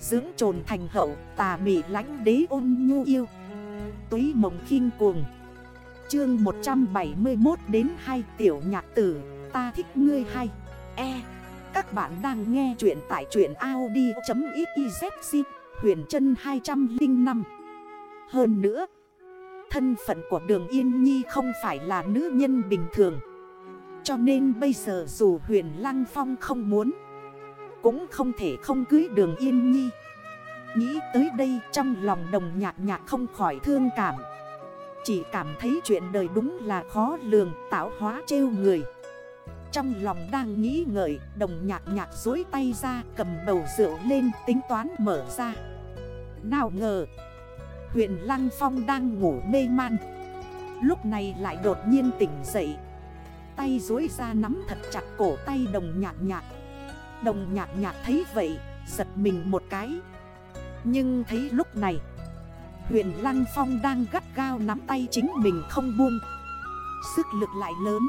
Dưỡng trồn thành hậu, tà mị lánh đế ôn nhu yêu. Túy mộng khinh cuồng. Chương 171 đến 2 tiểu nhạc tử, Ta thích ngươi hay? E. Các bạn đang nghe chuyện tại chuyện Audi.xyz Huyền chân 205 Hơn nữa, Thân phận của đường Yên Nhi không phải là nữ nhân bình thường. Cho nên bây giờ dù huyền Lăng Phong không muốn cũng không thể không cưới đường Yên Nhi. Nghĩ tới đây trong lòng đồng nhạc nhạc không khỏi thương cảm. Chỉ cảm thấy chuyện đời đúng là khó lường, tạo hóa trêu người. Trong lòng đang nghĩ ngợi, Đồng nhạc nhạc dối tay ra, cầm bầu rượu lên, tính toán mở ra. Nào ngờ, Huyện Lăng Phong đang ngủ mê man. Lúc này lại đột nhiên tỉnh dậy. Tay dối ra nắm thật chặt cổ tay đồng nhạc nhạc. Đồng nhạc nhạc thấy vậy, Giật mình một cái. Nhưng thấy lúc này, Huyền Lăng Phong đang gắt gao nắm tay chính mình không buông. Sức lực lại lớn,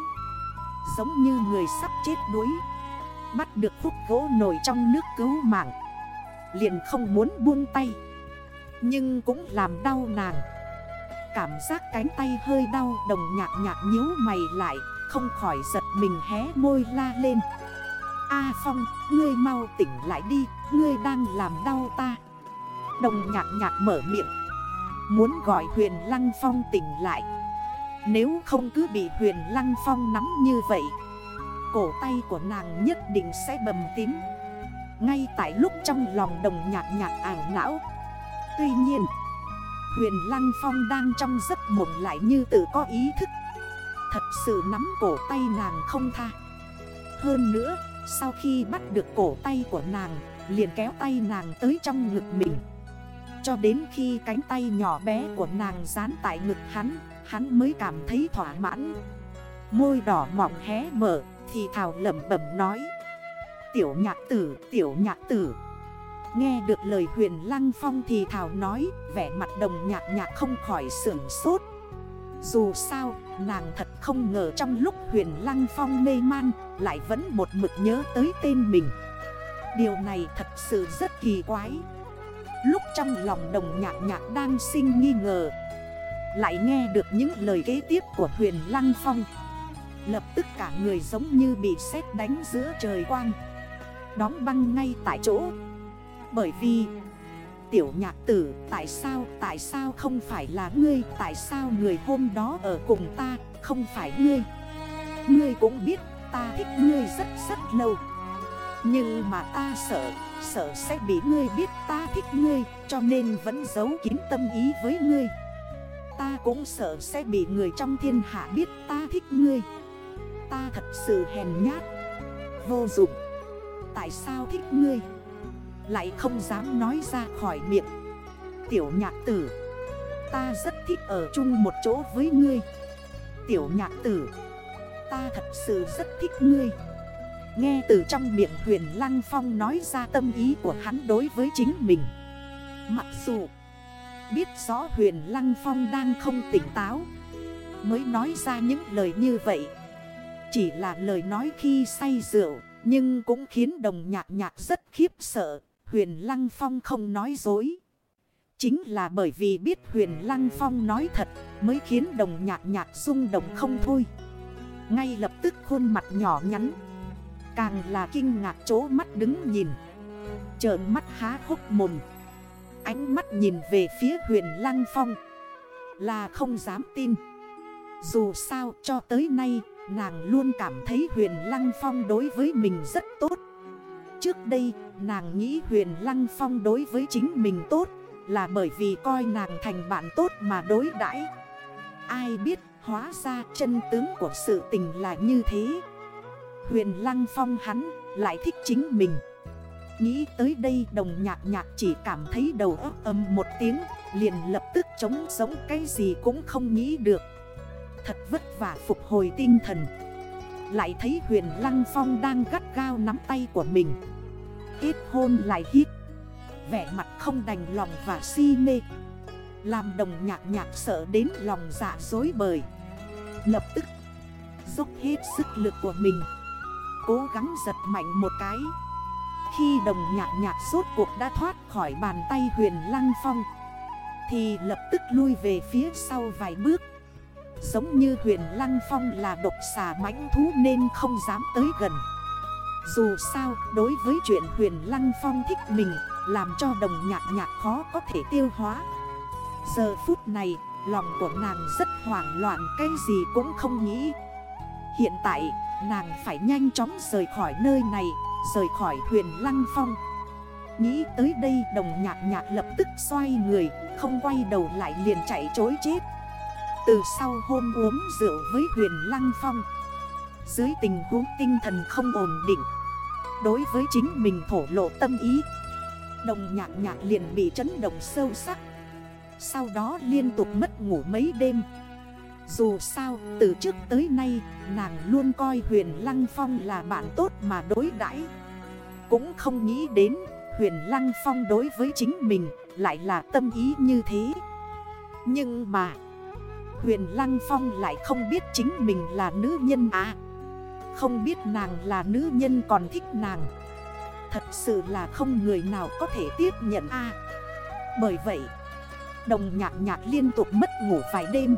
Giống như người sắp chết đuối. Bắt được khúc gỗ nổi trong nước cứu mạng, Liền không muốn buông tay. Nhưng cũng làm đau nàng. Cảm giác cánh tay hơi đau, Đồng nhạc nhạc nhíu mày lại, Không khỏi giật mình hé môi la lên. A Phong, ngươi mau tỉnh lại đi Ngươi đang làm đau ta. Đồng nhạc nhạc mở miệng. Muốn gọi huyền Lăng Phong tỉnh lại. Nếu không cứ bị huyền Lăng Phong nắm như vậy Cổ tay của nàng nhất định sẽ bầm tím. Ngay tại lúc trong lòng đồng nhạc nhạc ảo não. Tuy nhiên Huyền Lăng Phong đang trong giấc mộng lại như tự có ý thức. Thật sự nắm cổ tay nàng không tha. Hơn nữa sau khi bắt được cổ tay của nàng Liền kéo tay nàng tới trong ngực mình. Cho đến khi cánh tay nhỏ bé của nàng dán tại ngực hắn Hắn mới cảm thấy thỏa mãn. Môi đỏ mỏng hé mở Thì thảo lẩm bẩm nói Tiểu nhạc tử, tiểu nhạc tử. Nghe được lời huyền Lăng Phong thì Thảo nói Vẻ mặt đồng nhạc nhạc không khỏi sưởng sốt. Dù sao, nàng thật không ngờ trong lúc huyền Lăng Phong mê man, Lại vẫn một mực nhớ tới tên mình. Điều này thật sự rất kỳ quái. Lúc trong lòng đồng nhạc nhạc đang sinh nghi ngờ, Lại nghe được những lời kế tiếp của huyền Lăng Phong. Lập tức cả người giống như bị sét đánh giữa trời quang. Đóng băng ngay tại chỗ. Bởi vì Tiểu nhạc tử, tại sao tại sao không phải là ngươi, Tại sao người hôm đó ở cùng ta, không phải ngươi? Ngươi cũng biết, ta thích ngươi rất rất lâu. Nhưng mà ta sợ Sợ sẽ bị ngươi biết ta thích ngươi, Cho nên vẫn giấu kín tâm ý với ngươi. Ta cũng sợ sẽ bị người trong thiên hạ biết ta thích ngươi. Ta thật sự hèn nhát. Vô dụng. Tại sao thích ngươi? Lại không dám nói ra khỏi miệng. Tiểu nhạc tử, Ta rất thích ở chung một chỗ với ngươi. Tiểu nhạc tử, Ta thật sự rất thích ngươi. Nghe từ trong miệng huyền Lăng Phong nói ra tâm ý của hắn đối với chính mình. Mặc dù biết rõ huyền Lăng Phong đang không tỉnh táo, Mới nói ra những lời như vậy. Chỉ là lời nói khi say rượu, Nhưng cũng khiến đồng nhạc nhạc rất khiếp sợ. Huyền Lăng Phong không nói dối. Chính là bởi vì biết Huyền Lăng Phong nói thật mới khiến đồng nhạc nhạc rung động không thôi. Ngay lập tức khuôn mặt nhỏ nhắn. Càng là kinh ngạc chỗ mắt đứng nhìn. Trợn mắt há hốc mồm. Ánh mắt nhìn về phía huyền Lăng Phong. Là không dám tin. Dù sao cho tới nay, nàng luôn cảm thấy huyền Lăng Phong đối với mình rất tốt. Trước đây, nàng nghĩ huyền Lăng Phong đối với chính mình tốt Là bởi vì coi nàng thành bạn tốt mà đối đãi. Ai biết hóa ra chân tướng của sự tình là như thế. Huyền Lăng Phong hắn lại thích chính mình. Nghĩ tới đây đồng nhạc nhạc chỉ cảm thấy đầu óc âm một tiếng, Liền lập tức chống sống cái gì cũng không nghĩ được. Thật vất vả phục hồi tinh thần lại thấy huyền Lăng Phong đang gắt gao nắm tay của mình. Kết hôn lại hít. Vẻ mặt không đành lòng và si mê. Làm đồng nhạc nhạc sợ đến lòng dạ dối bời. Lập tức, Dốc hết sức lực của mình. Cố gắng giật mạnh một cái. Khi đồng nhạc nhạc suốt cuộc đã thoát khỏi bàn tay huyền lăng phong, Thì lập tức lui về phía sau vài bước. Giống như huyền lăng phong là độc xà mãnh thú nên không dám tới gần. Dù sao, đối với chuyện huyền lăng phong thích mình, Làm cho đồng nhạc nhạc khó có thể tiêu hóa. Giờ phút này, lòng của nàng rất hoảng loạn, Cái gì cũng không nghĩ. Hiện tại, nàng phải nhanh chóng rời khỏi nơi này, Rời khỏi huyền lăng phong. Nghĩ tới đây, đồng nhạc nhạc lập tức xoay người, Không quay đầu lại liền chạy chối chết. Từ sau hôm uống rượu với huyền lăng phong, Dưới tình huống tinh thần không ổn định, Đối với chính mình thổ lộ tâm ý, Đồng nhạc nhạc liền bị chấn động sâu sắc, Sau đó liên tục mất ngủ mấy đêm. Dù sao, từ trước tới nay, Nàng luôn coi huyền lăng phong là bạn tốt mà đối đãi. Cũng không nghĩ đến, huyền lăng phong đối với chính mình Lại là tâm ý như thế. Nhưng mà Huyền lăng phong lại không biết chính mình là nữ nhân à. Không biết nàng là nữ nhân còn thích nàng. Thật sự là không người nào có thể tiếp nhận a. Bởi vậy, Đồng nhạc nhạc liên tục mất ngủ vài đêm.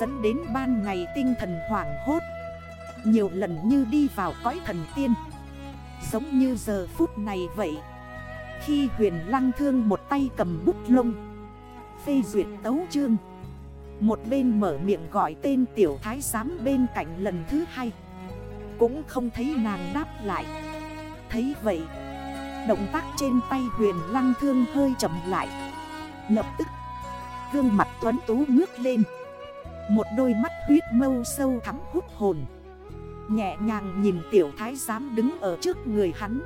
Dẫn đến ban ngày tinh thần hoảng hốt. Nhiều lần như đi vào cõi thần tiên. Giống như giờ phút này vậy. Khi huyền lăng thương một tay cầm bút lông, Phê duyệt tấu chương một bên mở miệng gọi tên tiểu thái giám bên cạnh lần thứ hai. Cũng không thấy nàng đáp lại. Thấy vậy, Động tác trên tay huyền lăng thương hơi chậm lại. Lập tức, Gương mặt tuấn tú ngước lên. Một đôi mắt huyết mâu sâu thắm hút hồn. Nhẹ nhàng nhìn tiểu thái giám đứng ở trước người hắn.